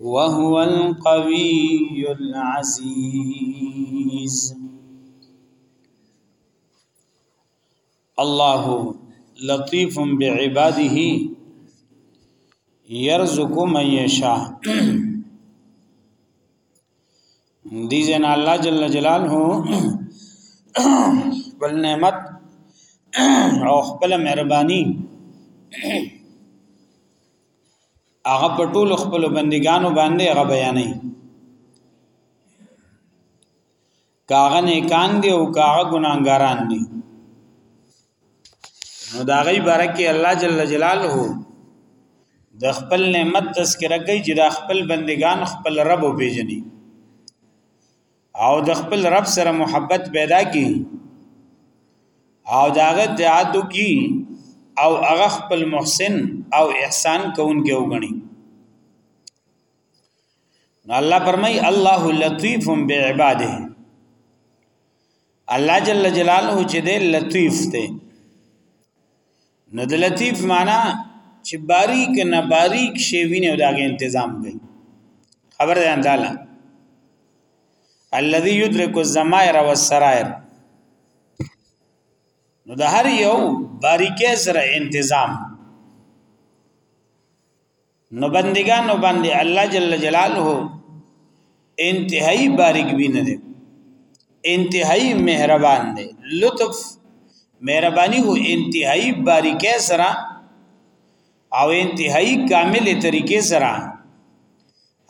وهو القوي العزيز الله لطيف بعباده يرزق من يشاء دي جن الله جل جلاله بل نعمت او خپل مهرباني هغه په ټول خپل بندګانو باندې هغه بیانې کاغه نیکان دی او کاغه ګناګاران دی نو دا غي برکه الله جل جلاله د خپل نعمت تذکرہ کوي چې د خپل بندگان خپل رب پیژني او د خپل رب سره محبت پیدا کی او داغه تعاتو کی او هغه خپل محسن او احسان کوونکی وګڼي نو الله فرمای الله لطیف بعباده الله جل جلاله چې دی لطیف دی نو د لطیف معنا چې باریک نه باریک شی ویني او داغه تنظیم کوي خبر ده انداله الذي يدرك الزمائر والسرائر نو د هر یو باریکه سره تنظیم نو بندگانو باندې الله جل جلاله انتهایی باریک بین دی انتهایی مهربان دی لطف مهربانی هو انتهایی باریکه سره او انتهایی کامل طریقې سره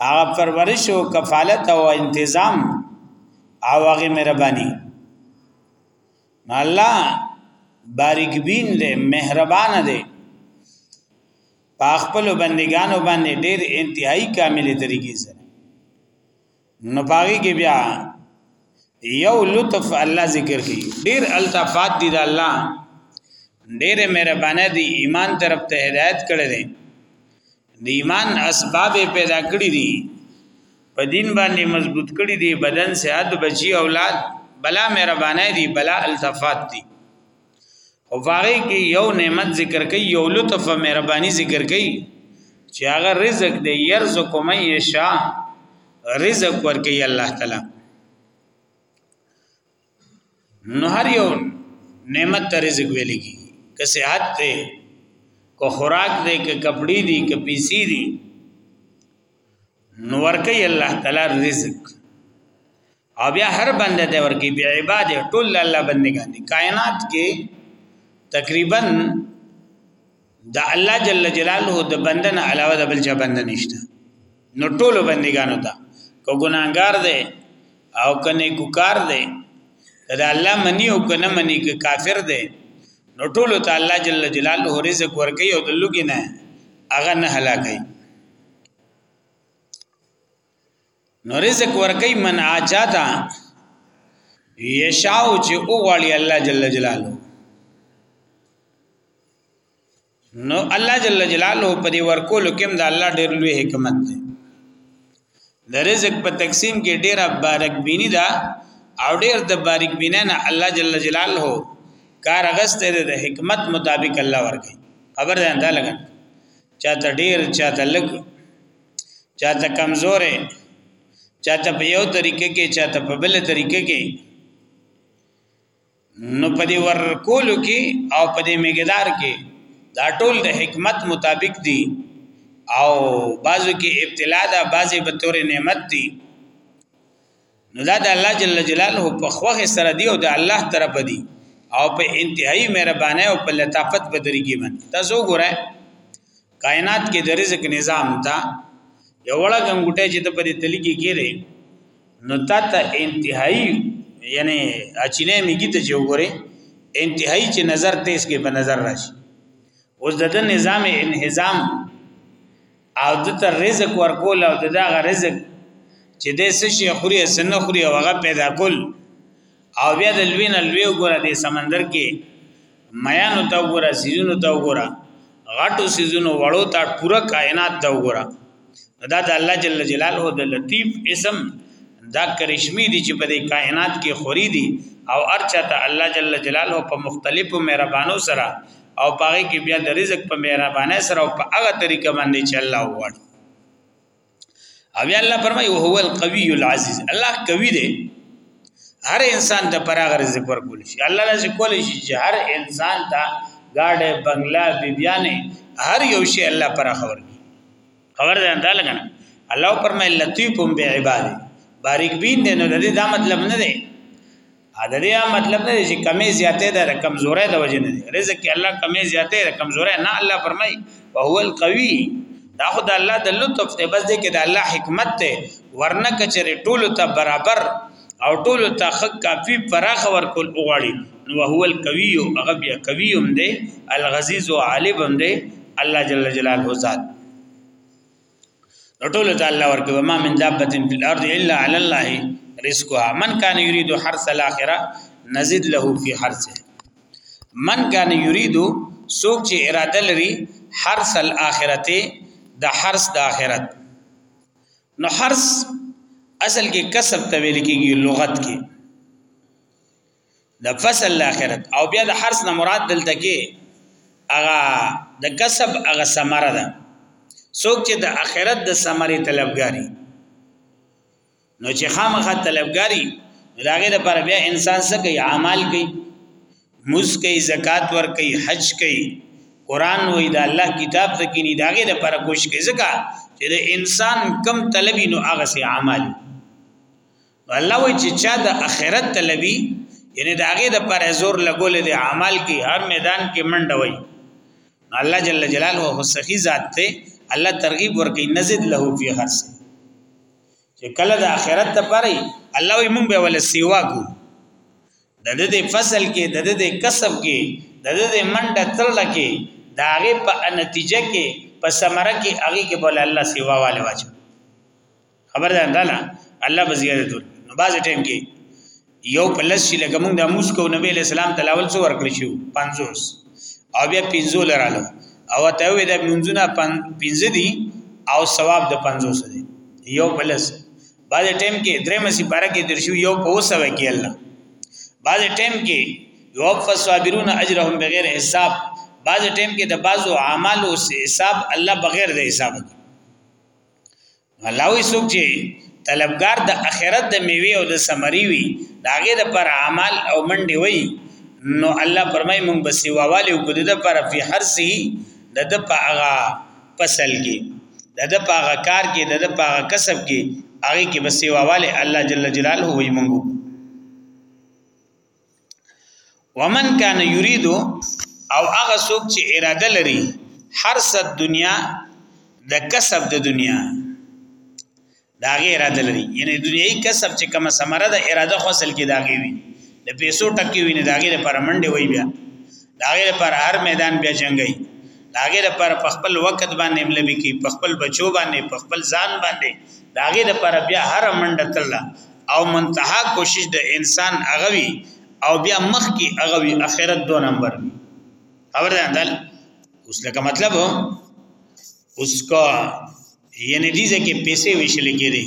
هغه پرورش او کفالت او انتظام او هغه مهرباني الله باریک بین دی مهربان دی په خپل بندگانو باندې ډېر انتهایی کامل طریقې سره نو پاګه کې بیا یو لطف الله ذکر کوي ډېر الطافات دي د الله ډېر مهربانه دي ایمان طرف ته هدایت کړی دی د ایمان اسباب پیدا کړی دي په دین باندې مضبوط کړی دي بدن صحت بچي اولاد بلا مهربانه دي بلا الطافات دي او باغې کې یو نعمت ذکر کوي یو لطف او مهرباني ذکر کوي چې هغه رزق دی يرزق من یشاء رزق ورکي الله تعالی نو هر یو نعمت ته رزق ویل کی که صحت دی کو خوراک دی که کپڑے دی که پیسې دی نو ورکي الله تعالی رزق او بیا هر بنده ته ورکی بی عباد ټول الله بندگان دي کائنات کې تقریبا د الله جل جلاله د بندنه علاوه د بل چا بنده نشته نو ټول بندگانو ته کو ګناګار دی او کنه کو کار دی دا الله منی او کنه منی که کافر دی نو ټول ته الله جل جلاله رزق ورکي او د لګي نه هغه نه هلاکي نو رزق ورکی من آچاتا یشاو چې او غواړي الله جل جلاله نو الله جل جلاله په دې ورکول کې هم د الله ډېر لوی حکمت دی د رزق په تقسیم کې ډېره بارک بینی ده او ډېر د بارک بینه نه الله جل جلاله کار غسته د حکمت مطابق الله ورکي خبر ده انده لګا چاته ډېر چاته لګ چاته کمزورې چاته په یو طریقې کې چاته په بل طریقې کې نو په دې ور کولو کې او په دې مقدار کې دا ټول د حکمت مطابق دي او بعضو کې ابتلا ده بعضې به تورې نعمت دي نو دا د الله جل جلاله په خوخه سره دی او د الله طرف دی او په انتهایی مهربانه او په لطافت په درګی باندې تاسو وګورئ کائنات کې د رزق نظام تا یو وړه غنګټه چې ته په دې تلی کې کېره نو تا ته انتهایی یعنی اچینه میګی ته جو ګورې انتهایی چې نظر تیز کې په نظر راشي اوس د نظام انهزام او د تر رزق ورکول او د دغه رزق چې د څه شي خوري څه نه خوري او هغه پیدا کول او بیا د لوی نه لوی ګره د سمندر کې میانو ته ګره سيزونو ته ګره غټو سيزونو وړو ته پوره کائنات ته ګره دا د الله جل جلاله د لطیف اسم دا کرشمی دي چې په دې کائنات کې خوري دي او ارچا ته الله جل جلاله په مختلفو مهربانو سره او په هغه کې بیا د رزق په مهربانه سره او په هغه طریقه باندې چې الله وغواړي او بیا الله فرمایي او هو القوی العزیز الله قوی دی هر انسان ته پراغ رزق ورکول شي الله لازم کول شي چې هر انسان ته گاډه بنگلا بیبیانه هر یو شی الله پر خبر کی خبر ده انده لګنه الله پر مې لطیفم به عباد باریک بین دې نو دې دا مطلب نه دی دا دې مطلب نه دی چې کمی زیاتې ده د کمزورې د وجې نه دی رزق کې الله کمی زیاتې ده کمزورې نه الله فرمایي او هو القوي دا خو د الله د لطف ته بس دی کې د الله حکمت ته ورنه کچري ټول ته برابر او ټول ته خک کافي پراخ ورکول اوغړي نو هو القوي او هغه بیا قوي هم دی الغزيز او عالب هم دی الله جل جلاله ذات ټول ته الله ورکوي ما من دابه فی الارض الا علی الله رزقها من کان یرید حرث الاخره نزيد له فی حرثه من کان یرید سوک چې اراده لري حرث الاخرته د حرث د اخرت نو حرث اصل کې کسب ته ویل کېږي لغت کې د فصل د اخرت او بیا د حرس نه مراد دلته کې هغه د کسب هغه ثمره ده څوک چې د اخرت د ثمره طلبګاری نو چې خامخا طلبګاری داغه د پر بیا انسان څخه کوي اعمال کوي مز کوي زکات ور کوي حج کوي قران وای دا الله کتاب ته کینی داغه د پر کوشش کوي ځکه چې د انسان کم طلبي نو هغه سي عمل الله وی چې چا د اخرت طلبي یعنی د هغه د پر زور لګول دي عمل کې هر میدان کې منډه وای الله جل جلاله هو سخی ذات ته الله ترغیب ورکړي نزيد له فی هر څه چې کله د اخرت ته پري الله وی مونږ به ول سیوا کو د دې فصل کې د دې کسب کې د دې منډه تل کې دا هغه په نتیجه کې په سمره کې هغه کې بوله الله سیوا والے واچو خبر ده نه نه الله به زیادت نو باز ټیم کې یو پلس چې لکه موږ د موس کو نبی له سلام تلاول څو ورکړی شو 50 او بیا 50 لراله او ته وې د منځونه 15 دي او ثواب د 50 دي یو پلس باز ټیم کې درې مسی بارا کې درشو یو په وسوي کې الله باز ټیم کې یو فصابرون اجرهم بغیر حساب باز ټیم کې د بازو اعمالو حساب الله بغیر د حساب الله وي څوک چې طلبګار د اخرت د میوي او د ثمري وي داګه د پر اعمال او منډي وي نو الله پرمای مونږ به سیوا والي او کده د پر فی حرسی د د پاغا فصل کې د د پاغا کار کې د د پاغا کسب کې هغه کې به سیوا والي الله جل جلاله وي مونږ ومن کان یرید او هغه څوک چې اراده لري هر څه دنیا د کسب د دنیا دا غي اراده لري یعنی دنیوي کسب چې کومه سمره د اراده خپل کې داږي وي د پیسو ټکی وي نه داږي لپاره منډه وي بیا داږي لپاره هر میدان بیا جنگي داږي لپاره په خپل وخت باندې ملبي کی په خپل بچو باندې په خپل ځان باندې داږي لپاره بیا هر منډه ترلا او منتها کوشش د انسان هغه وي او بیا مخ کې هغه وي اخرت دو نمبر وي خبر ده اندل اوس لکه مطلب اوس کو یعنی دې ځکه پیسې وشل کېږي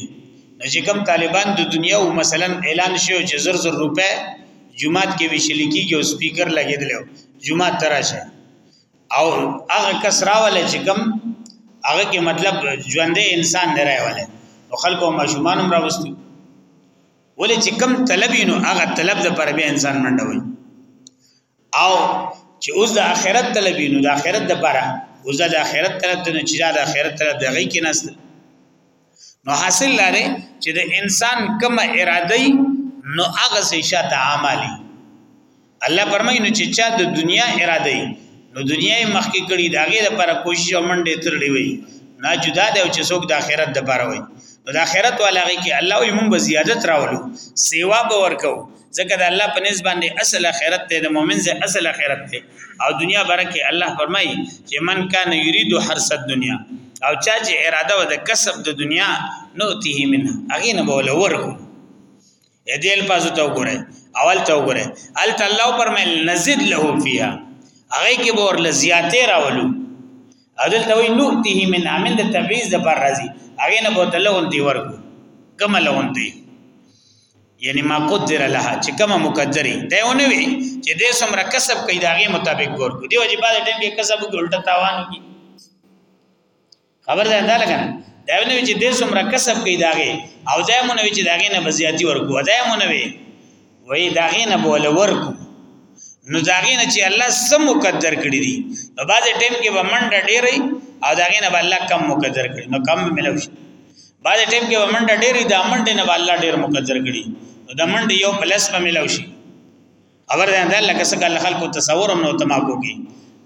نو چې کوم طالبان د دنیا او مثلا اعلان شو چې زر زر روپے جمعات کې وشل کېږي او سپیکر لګېدل جمعات تراشه او هغه کس راولې چې کوم هغه کې مطلب ژوندې انسان نه راولې نو خلکو ماشومان هم راوستي ولې چې کوم طلب نو هغه طلب د پر به انسان منډه وي او چې اوس د آخرت طلب نو د آخرت د پره اوس د آخرت طلب ته چې د آخرت طلب دغه کې نهسته نو حاصل لاره چې د انسان کومه اراده نو هغه سي شت عملي الله پرمای نو چې چا د دنیا اراده نو دنیا یې مخکې کړي دا غي لپاره کوشش او منډه ترړي وي نه جدا دی چې څوک د آخرت د پاره وي نو د آخرت والا غي کې الله یې مونږ به زیادت راولو سیوا به ورکو ځکه د الله په نس باندې اصل اخرت ته د مؤمن زه اصل اخرت ته او دنیا برکه الله فرمایي چې من کان یرید حرس الدنیا او چا چې اراده و د کسب د دنیا نو ته من هغه نه بوله ورکو اې دې الفاظ ته وګوره اول ته وګوره ال تعالی پر مې نزيد له فيها هغه کې به ور لزیاتې راولو اذل ته وي نو ته من عمل د تبعیض د پر راضي هغه نه بوتلون دی ورکو کملون دی یعنی ما قدر لها چې کومه مقدره ده ونه وي چې دې سمره کسب کوي داغه مطابق ګور کو دی وجه بعد ټیم کې کسب ګلټه تاوان کی خبر ده انده لګنه دا ونه وي چې دې سمره کسب کوي داغه او دا مونږ وي چې داغه نه بزیاتی ورکو دا مونږ وي وای داغه نه بوله ورکو نو داغه نه چې الله سم مقدر کړی دي په بعد ټیم کې به منډه ډیری او داغه نه به الله کم مقدر کړی نو کم ملوي بعد ټیم کې ومنډه ډېری د منډې نه الله ډېر مقدر کړي د منډې یو پلس په ملو شي خبر ده دا لکه څنګه خلکو تصور هم نو تماکو کې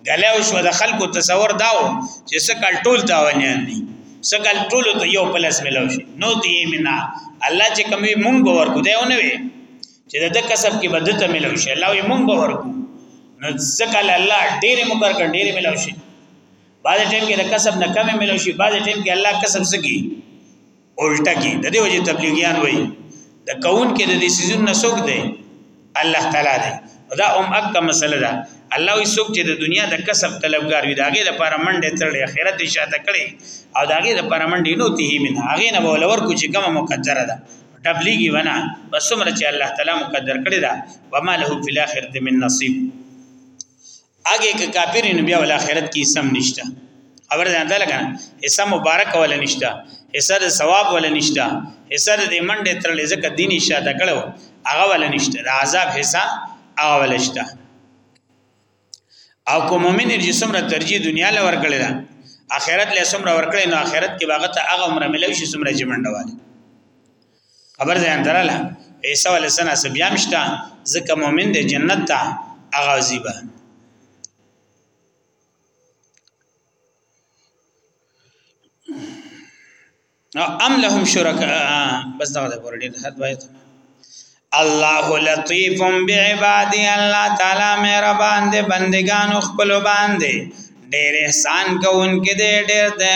غلې او شو د خلکو تصور داو چې سکل ټول تاوانیان دي سکل ټول ته یو پلس ملو شي نو دی مینا الله چې کومي مونږ باور کو دی او نه وي چې د کسب کې بدته ملو شي الله یې مونږ باور کو نو سکل الله ډېر مقرر کړ ډېر ملو شي بعض ټیم کې د کسب نه کمې ملو شي بعض ټیم کې الله کسب سکی الټا کی د دې وجه تبلیغیان وای د کون کې د دې سيزون نسوک دی الله تعالی دی دا هم اکه مسله ده الله وي څوک چې د دنیا د کسب طلبګار وي داګه د لپاره منډه ترړي اخرت شاته کړي او داګه د لپاره منډه نو ته من هغه نه ولور کو چې کومه مقدره ده تبلیغي ونه بس مر چې الله تعالی مقدر کړی دا وما له فی الاخرته من نصیب هغه که کافر نه بیا ول اخرت کې سم نشته خبر ده انده لګا حصہ مبارک ولا نشته حصہ د ثواب ولا نشته حصہ د منډه تر لزکه دیني شاته کړو هغه ولا نشته د عذاب حصہ هغه ولا نشته او کوم مؤمن چې څومره ترجیح دنیا لور کړی دا اخرت له څومره ور کړی نو اخرت کې باغت هغه عمر ملوي چې څومره جمنډواله خبر ځان دراله عیسی علی السلام سبیا مشتا ځکه مؤمن دی جنت ته هغه زیبا ام لهم شرکا بس دا ور ډیر حد وایي الله لطیف بعبادی الله تعالی مهربان دی بندگان خپل باندې ډېر احسان کوونکې دی ډېر دی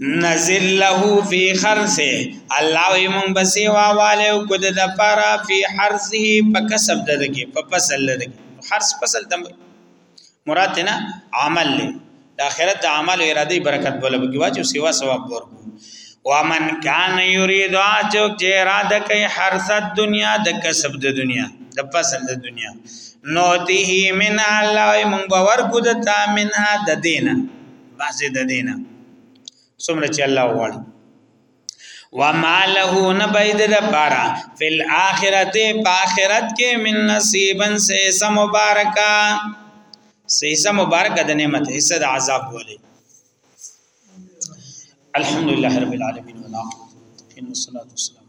نزل له فی خرسه الله وی مونږ بسی واواله او کو د لپاره فی حرسه په کسب ددګي په فصل لري حرس فصل تم مراد نه عمل له د اخرت د عمل اراده برکت بوله بګي واجو سیوا ثواب ورکو ومن کان یرید اچو چې اراده کوي حرس دنیا د کسب د دنیا د فصل د دنیا نوته من الله مونږ باور کو د تامنها د دینه بعضې د دینه څومره چې الله غواړي وما له نبید د پارا فل اخرت په اخرت کې من نصیبن سے سم مبارکا سیسه مبارکه د نعمت حصہ د عذاب ولې الحمدلله رب العالمین والعاقبۃ للمتقین والصلاة والسلام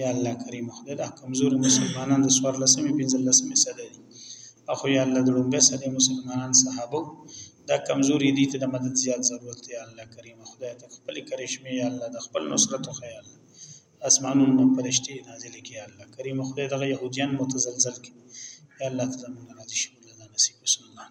یا الله کریم خدای دا کمزور مسلمانان د سوار لسمې پنځلسمې صدې دي اخو یا الله د لومبه صدې مسلمانان صحابه دا کمزوري دي ته د مدد زیات ضرورت دی الله کریم خدای ته خپل کرشمه یا الله د خپل نصرت او خیال اسمانونو پرشتي نازل کی یا الله کریم خدای دغه يهوديان متزلزل کی یا الله تعالی موږ راضي شي موږ نصیب وسلمان